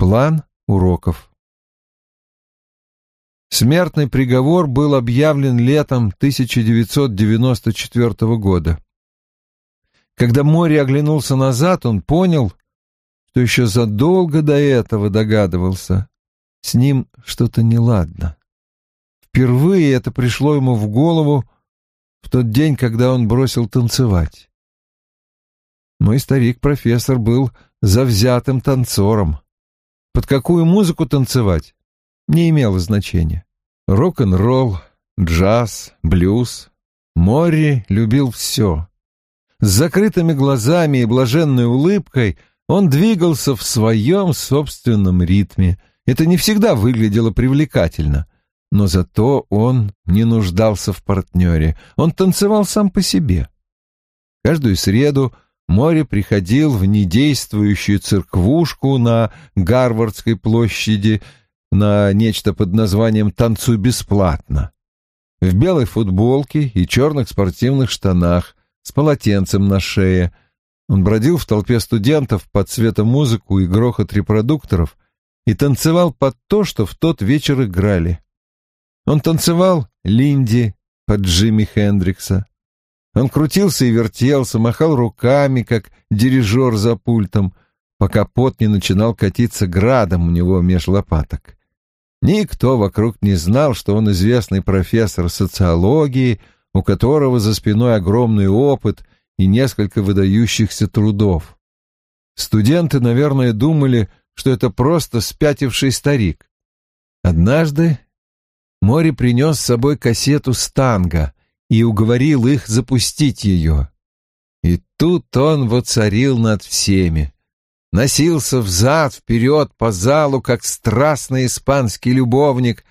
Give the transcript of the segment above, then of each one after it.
План уроков. Смертный приговор был объявлен летом 1994 года. Когда Мори оглянулся назад, он понял, что еще задолго до этого догадывался. С ним что-то неладно. Впервые это пришло ему в голову в тот день, когда он бросил танцевать. Мой старик-профессор был завзятым танцором. Под какую музыку танцевать? Не имело значения. Рок-н-ролл, джаз, блюз. Морри любил все. С закрытыми глазами и блаженной улыбкой он двигался в своем собственном ритме. Это не всегда выглядело привлекательно, но зато он не нуждался в партнере. Он танцевал сам по себе. Каждую среду Море приходил в недействующую церквушку на Гарвардской площади на нечто под названием «Танцуй бесплатно». В белой футболке и черных спортивных штанах, с полотенцем на шее. Он бродил в толпе студентов под светомузыку и грохот репродукторов и танцевал под то, что в тот вечер играли. Он танцевал Линди под Джимми Хендрикса, он крутился и вертелся, махал руками, как дирижер за пультом, пока пот не начинал катиться градом у него меж лопаток. Никто вокруг не знал, что он известный профессор социологии, у которого за спиной огромный опыт и несколько выдающихся трудов. Студенты, наверное, думали, что это просто спятивший старик. Однажды Мори принес с собой кассету «Станга», и уговорил их запустить ее. И тут он воцарил над всеми. Носился взад-вперед по залу, как страстный испанский любовник,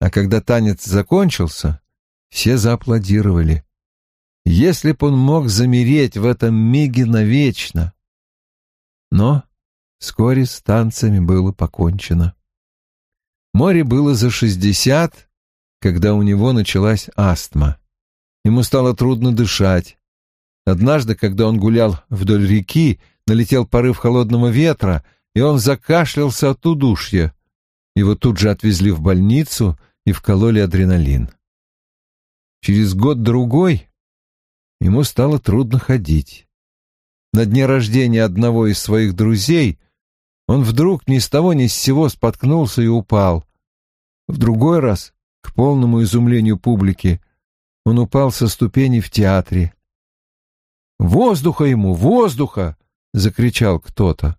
а когда танец закончился, все зааплодировали. Если б он мог замереть в этом миге навечно. Но вскоре с танцами было покончено. Море было за шестьдесят, когда у него началась астма. Ему стало трудно дышать. Однажды, когда он гулял вдоль реки, налетел порыв холодного ветра, и он закашлялся от удушья. Его тут же отвезли в больницу и вкололи адреналин. Через год-другой ему стало трудно ходить. На дне рождения одного из своих друзей он вдруг ни с того ни с сего споткнулся и упал. В другой раз, к полному изумлению публики, он упал со ступени в театре. «Воздуха ему! Воздуха!» — закричал кто-то.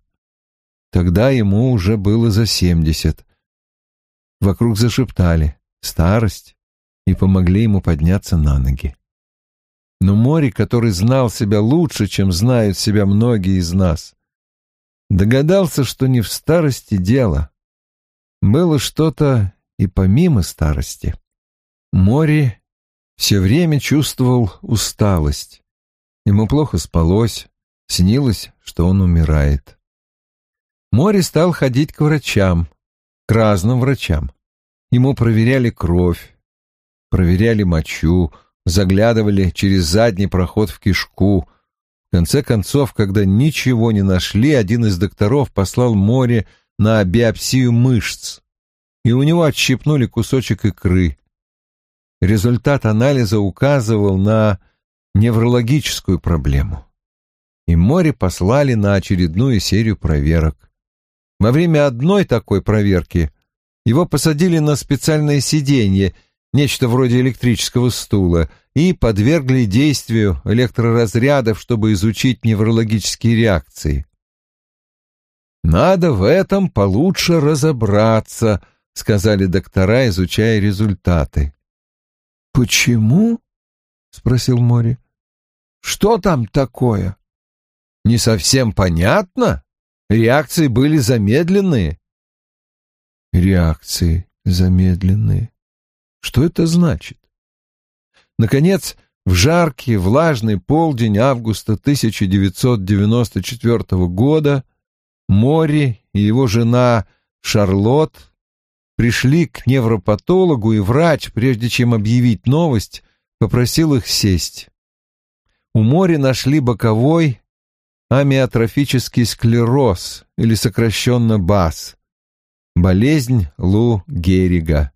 Тогда ему уже было за семьдесят. Вокруг зашептали «старость» и помогли ему подняться на ноги. Но море, который знал себя лучше, чем знают себя многие из нас, догадался, что не в старости дело. Было что-то и помимо старости. Море все время чувствовал усталость. Ему плохо спалось, снилось, что он умирает. Мори стал ходить к врачам, к разным врачам. Ему проверяли кровь, проверяли мочу, заглядывали через задний проход в кишку. В конце концов, когда ничего не нашли, один из докторов послал Море на биопсию мышц, и у него отщипнули кусочек икры. Результат анализа указывал на неврологическую проблему. И море послали на очередную серию проверок. Во время одной такой проверки его посадили на специальное сиденье, нечто вроде электрического стула, и подвергли действию электроразрядов, чтобы изучить неврологические реакции. «Надо в этом получше разобраться», — сказали доктора, изучая результаты. «Почему?» — спросил Мори. «Что там такое?» «Не совсем понятно. Реакции были замедленные». «Реакции замедленные. Что это значит?» Наконец, в жаркий, влажный полдень августа 1994 года Мори и его жена Шарлотт пришли к невропатологу, и врач, прежде чем объявить новость, попросил их сесть. У Мори нашли боковой амиотрофический склероз, или сокращенно БАС, болезнь Лу Геррига,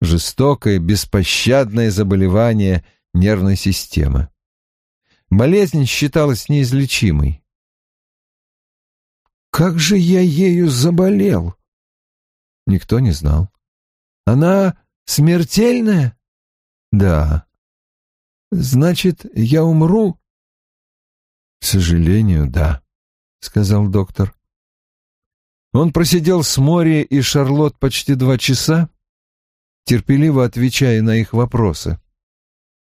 жестокое, беспощадное заболевание нервной системы. Болезнь считалась неизлечимой. «Как же я ею заболел?» Никто не знал. «Она смертельная?» «Да». «Значит, я умру?» «К сожалению, да», — сказал доктор. Он просидел с Мори и Шарлот почти два часа, терпеливо отвечая на их вопросы.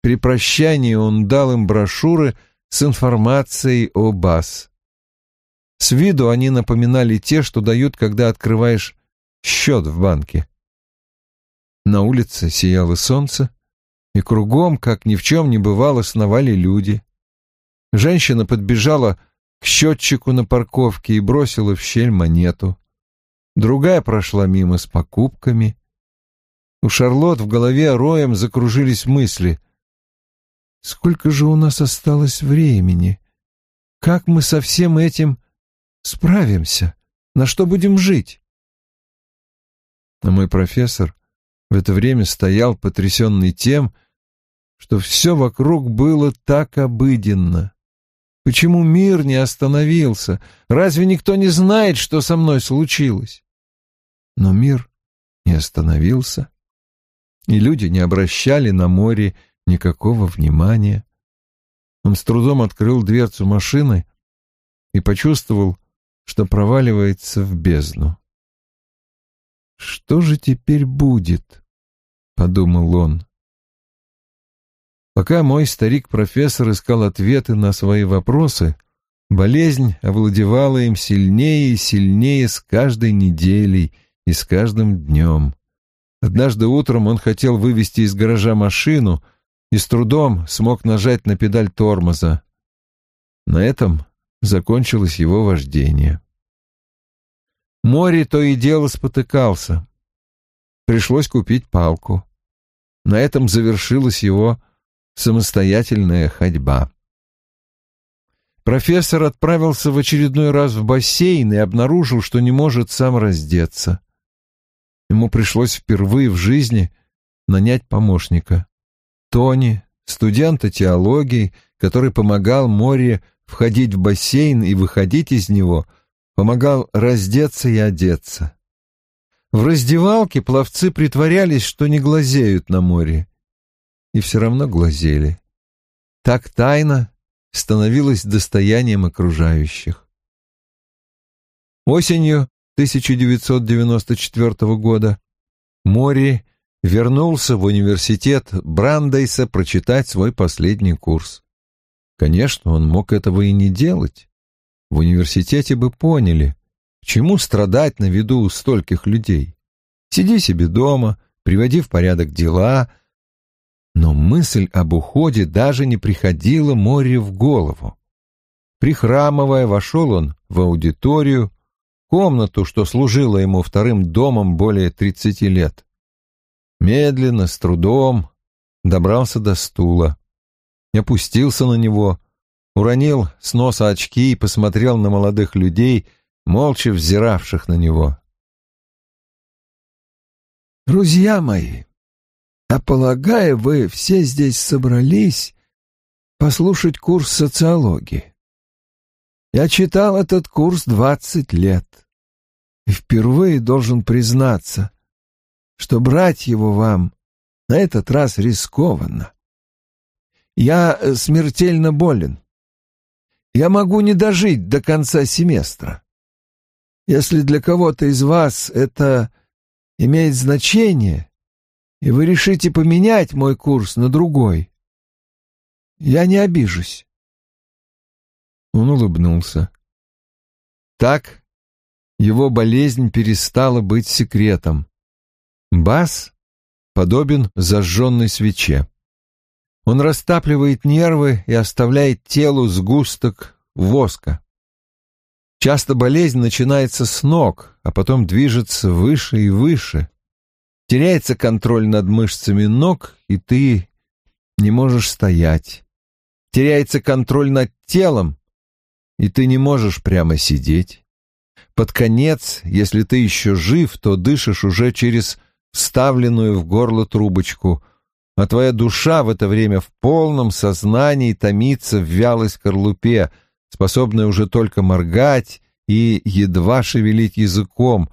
При прощании он дал им брошюры с информацией о БАС. С виду они напоминали те, что дают, когда открываешь счет в банке. На улице сияло солнце, и кругом, как ни в чем не бывало, сновали люди. Женщина подбежала к счетчику на парковке и бросила в щель монету. Другая прошла мимо с покупками. У Шарлот в голове роем закружились мысли. «Сколько же у нас осталось времени? Как мы со всем этим справимся? На что будем жить?» А мой профессор в это время стоял потрясенный тем, что все вокруг было так обыденно. Почему мир не остановился? Разве никто не знает, что со мной случилось? Но мир не остановился, и люди не обращали на море никакого внимания. Он с трудом открыл дверцу машины и почувствовал, что проваливается в бездну. «Что же теперь будет?» — подумал он. Пока мой старик-профессор искал ответы на свои вопросы, болезнь овладевала им сильнее и сильнее с каждой неделей и с каждым днем. Однажды утром он хотел вывести из гаража машину и с трудом смог нажать на педаль тормоза. На этом закончилось его вождение. Море то и дело спотыкался. Пришлось купить палку. На этом завершилась его самостоятельная ходьба. Профессор отправился в очередной раз в бассейн и обнаружил, что не может сам раздеться. Ему пришлось впервые в жизни нанять помощника. Тони, студента теологии, который помогал Море входить в бассейн и выходить из него, помогал раздеться и одеться. В раздевалке пловцы притворялись, что не глазеют на море и все равно глазели. Так тайна становилась достоянием окружающих. Осенью 1994 года Мори вернулся в университет Брандейса прочитать свой последний курс. Конечно, он мог этого и не делать. В университете бы поняли, чему страдать на виду у стольких людей. Сиди себе дома, приводи в порядок дела, но мысль об уходе даже не приходила Море в голову. Прихрамывая, вошел он в аудиторию, комнату, что служила ему вторым домом более тридцати лет. Медленно, с трудом, добрался до стула. Опустился на него, уронил с носа очки и посмотрел на молодых людей, молча взиравших на него. «Друзья мои, а полагаю, вы все здесь собрались послушать курс социологии. Я читал этот курс двадцать лет и впервые должен признаться, что брать его вам на этот раз рискованно. Я смертельно болен. Я могу не дожить до конца семестра. Если для кого-то из вас это имеет значение, и вы решите поменять мой курс на другой, я не обижусь. Он улыбнулся. Так его болезнь перестала быть секретом. Бас подобен зажженной свече. Он растапливает нервы и оставляет телу сгусток воска. Часто болезнь начинается с ног, а потом движется выше и выше. Теряется контроль над мышцами ног, и ты не можешь стоять. Теряется контроль над телом, и ты не можешь прямо сидеть. Под конец, если ты еще жив, то дышишь уже через вставленную в горло трубочку, а твоя душа в это время в полном сознании томится в вялой скорлупе, способная уже только моргать и едва шевелить языком,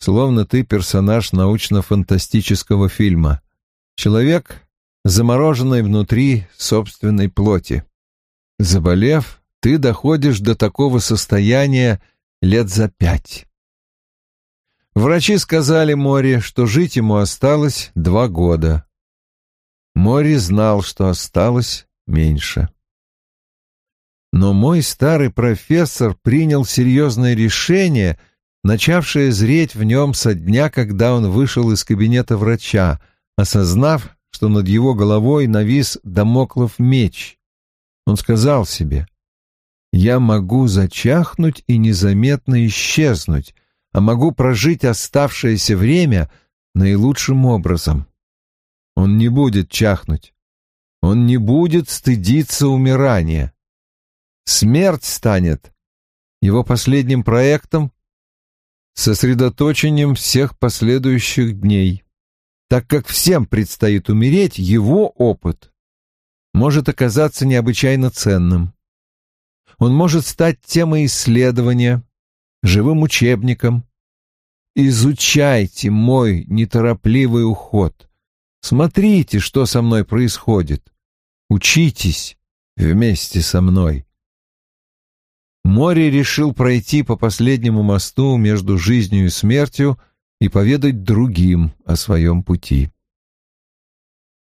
словно ты персонаж научно-фантастического фильма. Человек, замороженный внутри собственной плоти. Заболев, ты доходишь до такого состояния лет за пять. Врачи сказали Море, что жить ему осталось два года. Мори знал, что осталось меньше. Но мой старый профессор принял серьезное решение, начавшее зреть в нем со дня, когда он вышел из кабинета врача, осознав, что над его головой навис домоклов меч. Он сказал себе, «Я могу зачахнуть и незаметно исчезнуть, а могу прожить оставшееся время наилучшим образом. Он не будет чахнуть. Он не будет стыдиться умирания. Смерть станет его последним проектом, сосредоточением всех последующих дней. Так как всем предстоит умереть, его опыт может оказаться необычайно ценным. Он может стать темой исследования, живым учебником. Изучайте мой неторопливый уход. Смотрите, что со мной происходит. Учитесь вместе со мной. Море решил пройти по последнему мосту между жизнью и смертью и поведать другим о своем пути.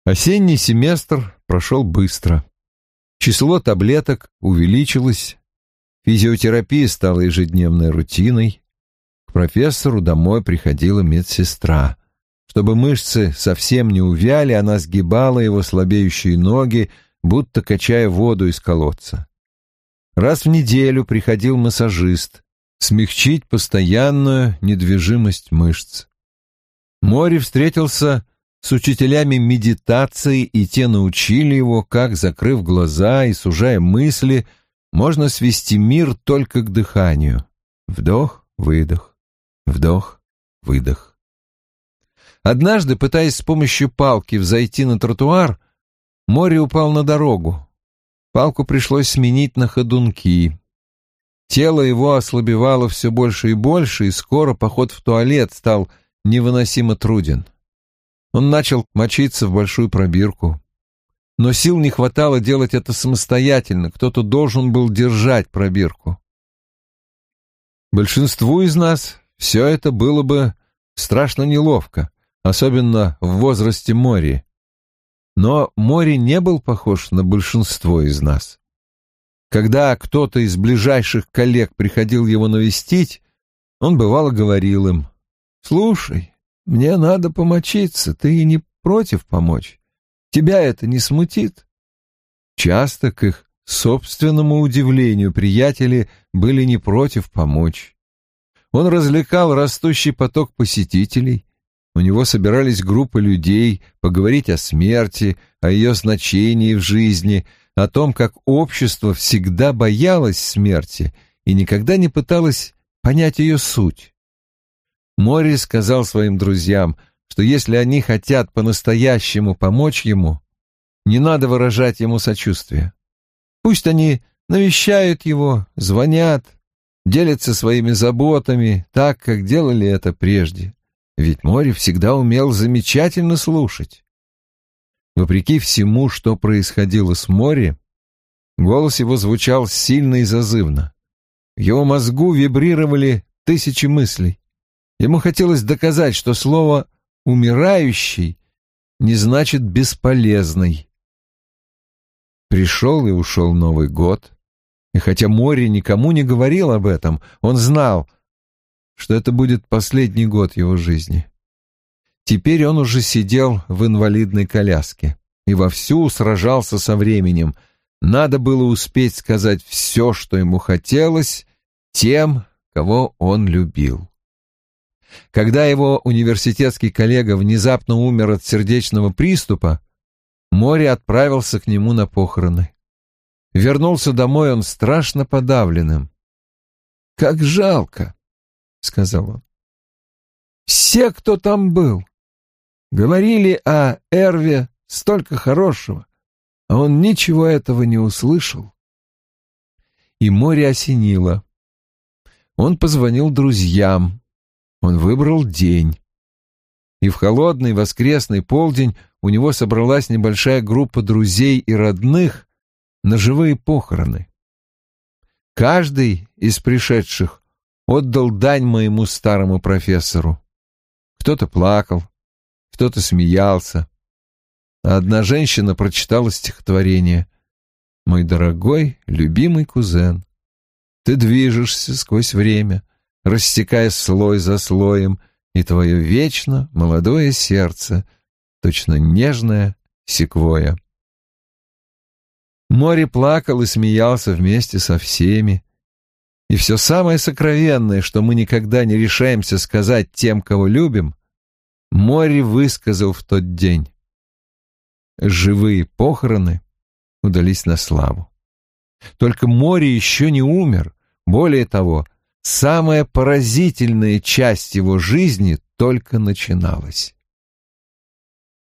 Осенний семестр прошел быстро. Число таблеток увеличилось, физиотерапия стала ежедневной рутиной. К профессору домой приходила медсестра. Чтобы мышцы совсем не увяли, она сгибала его слабеющие ноги, будто качая воду из колодца. Раз в неделю приходил массажист смягчить постоянную недвижимость мышц. Море встретился с учителями медитации, и те научили его, как, закрыв глаза и сужая мысли, можно свести мир только к дыханию. Вдох, выдох, вдох, выдох. Однажды, пытаясь с помощью палки взойти на тротуар, море упал на дорогу. Палку пришлось сменить на ходунки. Тело его ослабевало все больше и больше, и скоро поход в туалет стал невыносимо труден. Он начал мочиться в большую пробирку. Но сил не хватало делать это самостоятельно, кто-то должен был держать пробирку. Большинству из нас все это было бы страшно неловко, особенно в возрасте Мори. Но Мори не был похож на большинство из нас. Когда кто-то из ближайших коллег приходил его навестить, он бывало говорил им, «Слушай, мне надо помочиться, ты не против помочь? Тебя это не смутит?» Часто, к их собственному удивлению, приятели были не против помочь. Он развлекал растущий поток посетителей, у него собирались группы людей поговорить о смерти, о ее значении в жизни, о том, как общество всегда боялось смерти и никогда не пыталось понять ее суть. Мори сказал своим друзьям, что если они хотят по-настоящему помочь ему, не надо выражать ему сочувствие. Пусть они навещают его, звонят, делятся своими заботами, так, как делали это прежде. Ведь море всегда умел замечательно слушать. Вопреки всему, что происходило с море, голос его звучал сильно и зазывно. В его мозгу вибрировали тысячи мыслей. Ему хотелось доказать, что слово «умирающий» не значит «бесполезный». Пришел и ушел Новый год, и хотя море никому не говорил об этом, он знал — что это будет последний год его жизни. Теперь он уже сидел в инвалидной коляске и вовсю сражался со временем. Надо было успеть сказать все, что ему хотелось, тем, кого он любил. Когда его университетский коллега внезапно умер от сердечного приступа, Море отправился к нему на похороны. Вернулся домой он страшно подавленным. «Как жалко!» — сказал он. «Все, кто там был, говорили о Эрве столько хорошего, а он ничего этого не услышал». И море осенило. Он позвонил друзьям. Он выбрал день. И в холодный воскресный полдень у него собралась небольшая группа друзей и родных на живые похороны. Каждый из пришедших отдал дань моему старому профессору. Кто-то плакал, кто-то смеялся. А одна женщина прочитала стихотворение «Мой дорогой, любимый кузен, ты движешься сквозь время, рассекая слой за слоем, и твое вечно молодое сердце, точно нежное секвоя». Море плакал и смеялся вместе со всеми. И все самое сокровенное, что мы никогда не решаемся сказать тем, кого любим, море высказал в тот день. Живые похороны удались на славу. Только море еще не умер. Более того, самая поразительная часть его жизни только начиналась.